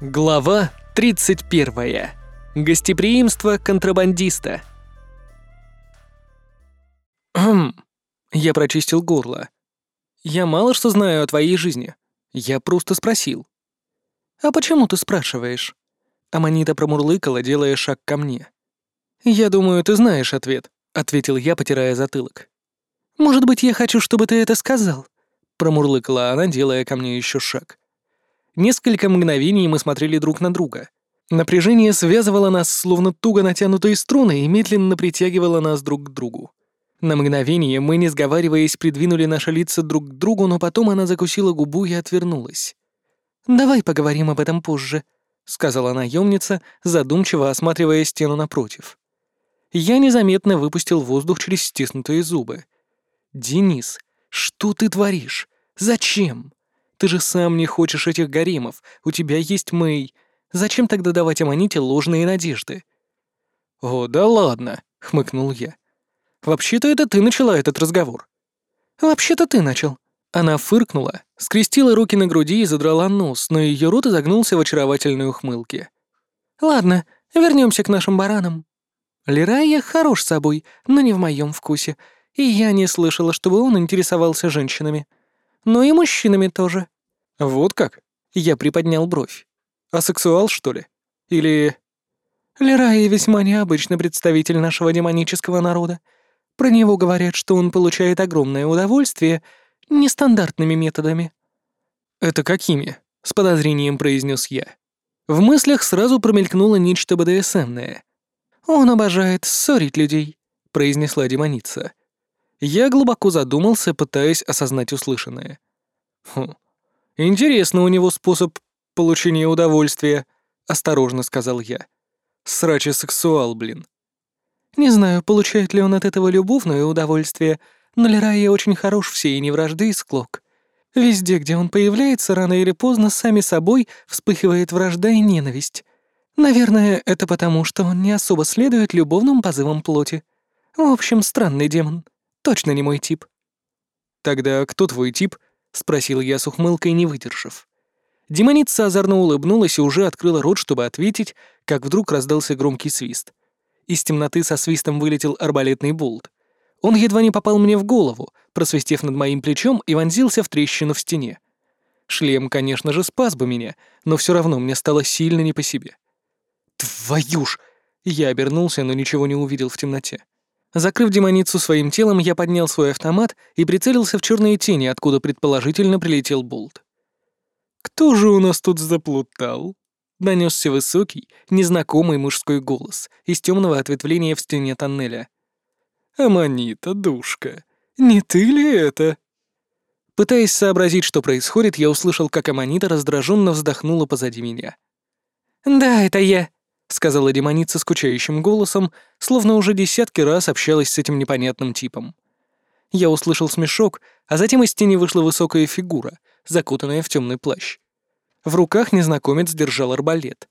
Глава 31. Гостеприимство контрабандиста. Хм. Я прочистил горло. Я мало что знаю о твоей жизни. Я просто спросил. А почему ты спрашиваешь? Аманита промурлыкала, делая шаг ко мне. Я думаю, ты знаешь ответ, ответил я, потирая затылок. Может быть, я хочу, чтобы ты это сказал, промурлыкала она, делая ко мне еще шаг. Несколько мгновений мы смотрели друг на друга. Напряжение связывало нас, словно туго натянутые струны, и медленно притягивало нас друг к другу. На мгновение мы, не сговариваясь, придвинули наши лица друг к другу, но потом она закусила губу и отвернулась. «Давай поговорим об этом позже», — сказала наемница, задумчиво осматривая стену напротив. Я незаметно выпустил воздух через стиснутые зубы. «Денис, что ты творишь? Зачем?» Ты же сам не хочешь этих гаремов, у тебя есть Мэй. Зачем тогда давать Аманите ложные надежды?» «О, да ладно», — хмыкнул я. «Вообще-то это ты начала этот разговор». «Вообще-то ты начал». Она фыркнула, скрестила руки на груди и задрала нос, но ее рот изогнулся в очаровательной ухмылке. «Ладно, вернемся к нашим баранам. Лерайя хорош собой, но не в моем вкусе, и я не слышала, чтобы он интересовался женщинами но и мужчинами тоже». «Вот как?» — я приподнял бровь. «Асексуал, что ли? Или...» Лерай весьма необычный представитель нашего демонического народа. Про него говорят, что он получает огромное удовольствие нестандартными методами». «Это какими?» — с подозрением произнес я. В мыслях сразу промелькнуло нечто БДСМное. «Он обожает ссорить людей», — произнесла демоница. Я глубоко задумался, пытаясь осознать услышанное. «Хм, интересно у него способ получения удовольствия», — осторожно сказал я. «Срачи сексуал, блин». Не знаю, получает ли он от этого любовное удовольствие, но Лерайя очень хорош в сеянии вражды и склок. Везде, где он появляется, рано или поздно сами собой вспыхивает вражда и ненависть. Наверное, это потому, что он не особо следует любовным позывам плоти. В общем, странный демон. Точно не мой тип». «Тогда кто твой тип?» — спросил я с ухмылкой, не выдержав. Демоница озорно улыбнулась и уже открыла рот, чтобы ответить, как вдруг раздался громкий свист. Из темноты со свистом вылетел арбалетный болт. Он едва не попал мне в голову, просвистев над моим плечом и вонзился в трещину в стене. Шлем, конечно же, спас бы меня, но все равно мне стало сильно не по себе. «Твою ж!» Я обернулся, но ничего не увидел в темноте. Закрыв демоницу своим телом, я поднял свой автомат и прицелился в черные тени, откуда предположительно прилетел болт. «Кто же у нас тут заплутал?» — донесся высокий, незнакомый мужской голос из темного ответвления в стене тоннеля. «Аманита, душка, не ты ли это?» Пытаясь сообразить, что происходит, я услышал, как Аманита раздраженно вздохнула позади меня. «Да, это я», — сказала демоница скучающим голосом, словно уже десятки раз общалась с этим непонятным типом. Я услышал смешок, а затем из тени вышла высокая фигура, закутанная в темный плащ. В руках незнакомец держал арбалет.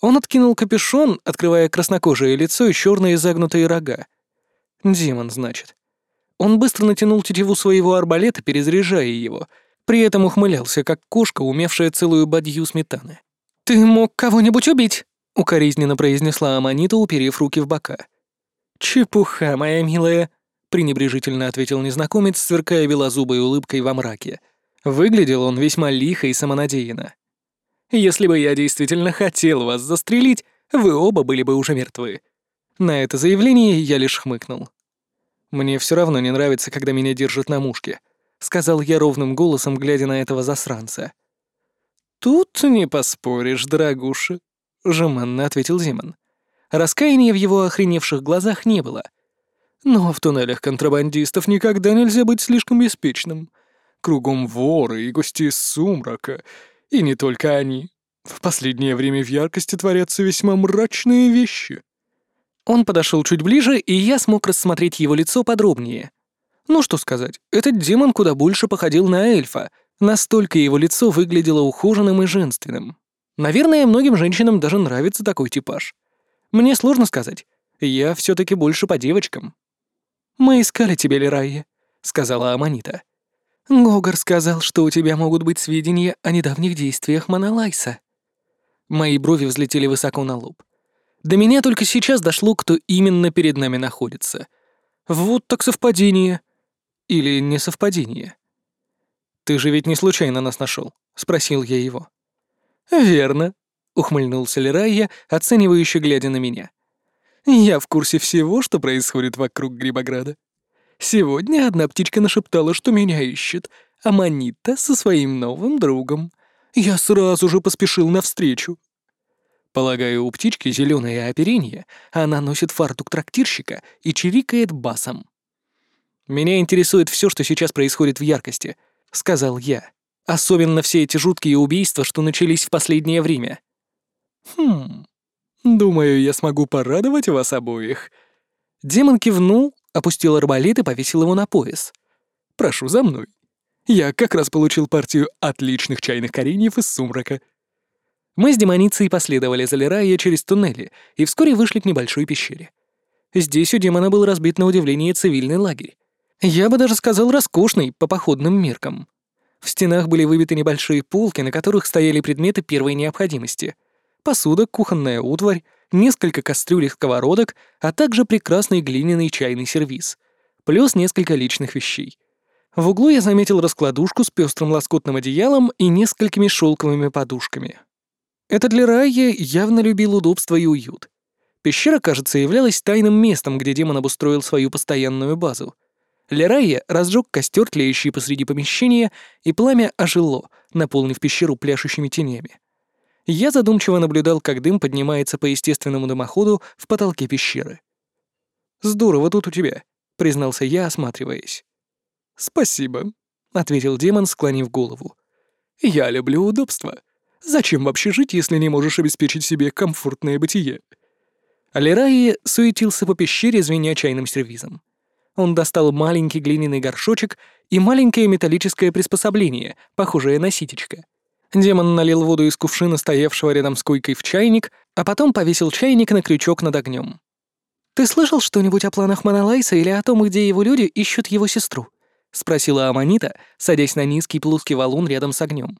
Он откинул капюшон, открывая краснокожее лицо и черные загнутые рога. Демон, значит. Он быстро натянул тетиву своего арбалета, перезаряжая его, при этом ухмылялся, как кошка, умевшая целую бадью сметаны. «Ты мог кого-нибудь убить?» — укоризненно произнесла Аманита, уперев руки в бока. «Чепуха, моя милая», — пренебрежительно ответил незнакомец, сверкая белозубой улыбкой во мраке. Выглядел он весьма лихо и самонадеянно. «Если бы я действительно хотел вас застрелить, вы оба были бы уже мертвы». На это заявление я лишь хмыкнул. «Мне все равно не нравится, когда меня держат на мушке», — сказал я ровным голосом, глядя на этого засранца. «Тут не поспоришь, дорогуша», — жеманно ответил Зимон. Раскаяния в его охреневших глазах не было. Но в туннелях контрабандистов никогда нельзя быть слишком беспечным. Кругом воры и гости сумрака. И не только они. В последнее время в яркости творятся весьма мрачные вещи. Он подошел чуть ближе, и я смог рассмотреть его лицо подробнее. Ну что сказать, этот демон куда больше походил на эльфа, настолько его лицо выглядело ухоженным и женственным. Наверное, многим женщинам даже нравится такой типаж. Мне сложно сказать. Я все таки больше по девочкам. «Мы искали тебя, Лерайя», — сказала Аманита. «Гогар сказал, что у тебя могут быть сведения о недавних действиях Монолайса». Мои брови взлетели высоко на лоб. До меня только сейчас дошло, кто именно перед нами находится. Вот так совпадение. Или не совпадение. «Ты же ведь не случайно нас нашел? спросил я его. «Верно», — ухмыльнулся Лерайя, оценивающе глядя на меня. «Я в курсе всего, что происходит вокруг Грибограда. Сегодня одна птичка нашептала, что меня ищет, а Манита со своим новым другом. Я сразу же поспешил навстречу. Полагаю, у птички зеленое оперение, она носит фартук трактирщика и чирикает басом. «Меня интересует все, что сейчас происходит в яркости», — сказал я. «Особенно все эти жуткие убийства, что начались в последнее время». «Хм, думаю, я смогу порадовать вас обоих». Демон кивнул, опустил арбалет и повесил его на пояс. «Прошу за мной. Я как раз получил партию отличных чайных кореньев из сумрака». Мы с демоницей последовали за Лерайя через туннели и вскоре вышли к небольшой пещере. Здесь у демона был разбит на удивление цивильный лагерь. Я бы даже сказал роскошный по походным меркам. В стенах были выбиты небольшие полки, на которых стояли предметы первой необходимости. Посуда, кухонная утварь, несколько кастрюль и сковородок, а также прекрасный глиняный чайный сервиз. Плюс несколько личных вещей. В углу я заметил раскладушку с пестрым лоскутным одеялом и несколькими шелковыми подушками. Этот Лерайя явно любил удобство и уют. Пещера, кажется, являлась тайным местом, где демон обустроил свою постоянную базу. Лерайя разжег костер, тлеющий посреди помещения, и пламя ожило, наполнив пещеру пляшущими тенями. Я задумчиво наблюдал, как дым поднимается по естественному дымоходу в потолке пещеры. «Здорово тут у тебя», — признался я, осматриваясь. «Спасибо», — ответил демон, склонив голову. «Я люблю удобство. Зачем вообще жить, если не можешь обеспечить себе комфортное бытие?» Алираи суетился по пещере, звеня чайным сервизом. Он достал маленький глиняный горшочек и маленькое металлическое приспособление, похожее на ситечко. Демон налил воду из кувшина, стоявшего рядом с койкой, в чайник, а потом повесил чайник на крючок над огнем. «Ты слышал что-нибудь о планах Монолайса или о том, где его люди ищут его сестру?» — спросила Аманита, садясь на низкий плоский валун рядом с огнем.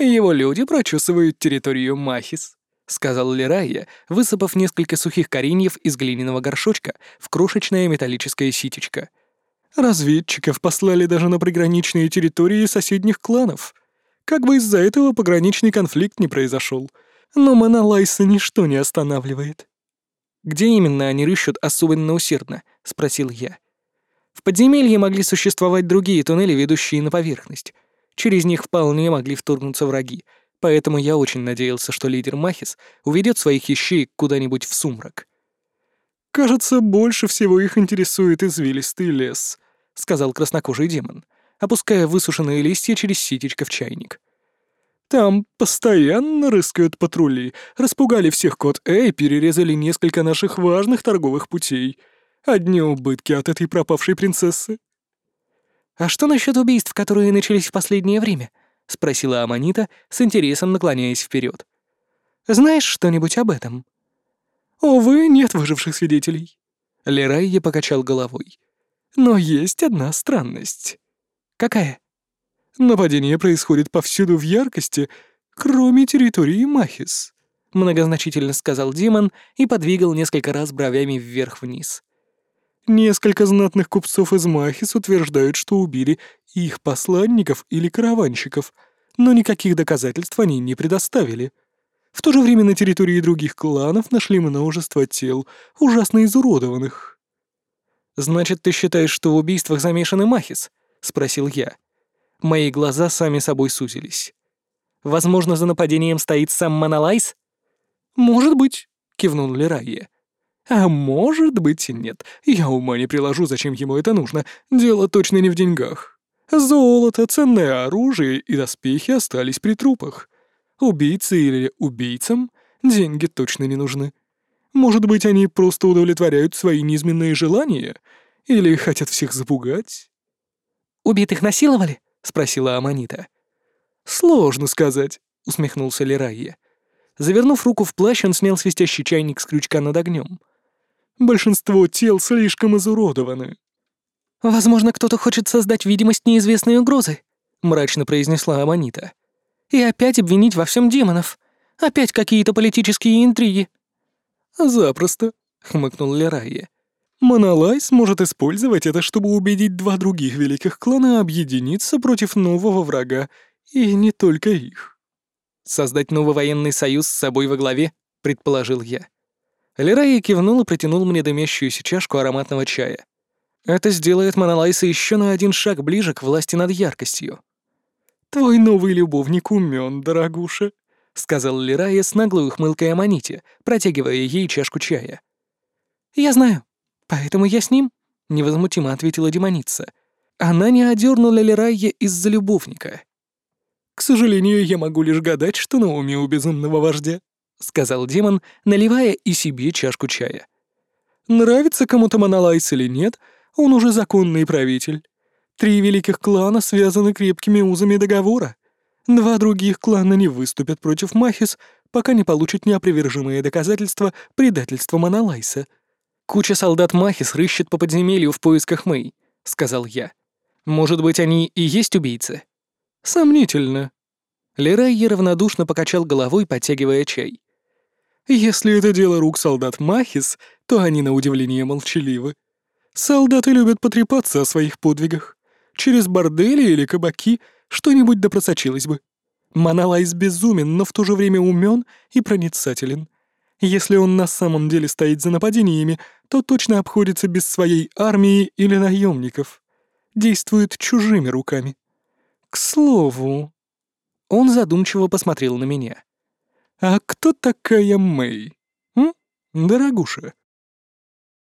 «Его люди прочесывают территорию Махис», — сказал Лерайя, высыпав несколько сухих кореньев из глиняного горшочка в крошечное металлическое ситечко. «Разведчиков послали даже на приграничные территории соседних кланов. Как бы из-за этого пограничный конфликт не произошел. Но Монолайса ничто не останавливает». «Где именно они рыщут особенно усердно?» — спросил я. В подземелье могли существовать другие туннели, ведущие на поверхность — Через них вполне могли вторгнуться враги, поэтому я очень надеялся, что лидер Махис уведет своих ищеек куда-нибудь в сумрак. «Кажется, больше всего их интересует извилистый лес», — сказал краснокожий демон, опуская высушенные листья через ситечко в чайник. «Там постоянно рыскают патрули, распугали всех кот Э и перерезали несколько наших важных торговых путей. Одни убытки от этой пропавшей принцессы». «А что насчет убийств, которые начались в последнее время?» — спросила Аманита, с интересом наклоняясь вперед. «Знаешь что-нибудь об этом?» «Увы, нет выживших свидетелей». Лерайя покачал головой. «Но есть одна странность». «Какая?» «Нападение происходит повсюду в яркости, кроме территории Махис», — многозначительно сказал демон и подвигал несколько раз бровями вверх-вниз. Несколько знатных купцов из Махис утверждают, что убили их посланников или караванщиков, но никаких доказательств они не предоставили. В то же время на территории других кланов нашли множество тел, ужасно изуродованных. «Значит, ты считаешь, что в убийствах замешаны Махис?» — спросил я. Мои глаза сами собой сузились. «Возможно, за нападением стоит сам Монолайс?» «Может быть», — кивнул Лерайя. А может быть и нет. Я ума не приложу, зачем ему это нужно. Дело точно не в деньгах. Золото, ценное оружие и доспехи остались при трупах. Убийце или убийцам деньги точно не нужны. Может быть, они просто удовлетворяют свои низменные желания? Или хотят всех запугать? «Убитых насиловали?» — спросила Аманита. «Сложно сказать», — усмехнулся Лерайя. Завернув руку в плащ, он снял свистящий чайник с крючка над огнем. Большинство тел слишком изуродованы». «Возможно, кто-то хочет создать видимость неизвестной угрозы», — мрачно произнесла Аманита. «И опять обвинить во всем демонов. Опять какие-то политические интриги». «Запросто», — хмыкнул Лерайя. «Монолай сможет использовать это, чтобы убедить два других великих клана объединиться против нового врага, и не только их». «Создать новый военный союз с собой во главе», — предположил я. Лерайя кивнул и протянул мне дымящуюся чашку ароматного чая. Это сделает Монолайса еще на один шаг ближе к власти над яркостью. «Твой новый любовник умен, дорогуша», — сказал Лирая с наглой ухмылкой Аманите, протягивая ей чашку чая. «Я знаю, поэтому я с ним», — невозмутимо ответила демоница. Она не одернула Лирайя из-за любовника. «К сожалению, я могу лишь гадать, что на уме у безумного вождя», — сказал демон, наливая и себе чашку чая. «Нравится кому-то Монолайс или нет, он уже законный правитель. Три великих клана связаны крепкими узами договора. Два других клана не выступят против Махис, пока не получат неопровержимые доказательства предательства Монолайса. «Куча солдат Махис рыщет по подземелью в поисках Мэй», — сказал я. «Может быть, они и есть убийцы?» «Сомнительно». Лерайя равнодушно покачал головой, подтягивая чай. «Если это дело рук солдат Махис, то они, на удивление, молчаливы. Солдаты любят потрепаться о своих подвигах. Через бордели или кабаки что-нибудь да просочилось бы. Монолайс безумен, но в то же время умен и проницателен. Если он на самом деле стоит за нападениями, то точно обходится без своей армии или наемников. Действует чужими руками. К слову... Он задумчиво посмотрел на меня. «А кто такая Мэй? М? Дорогуша?»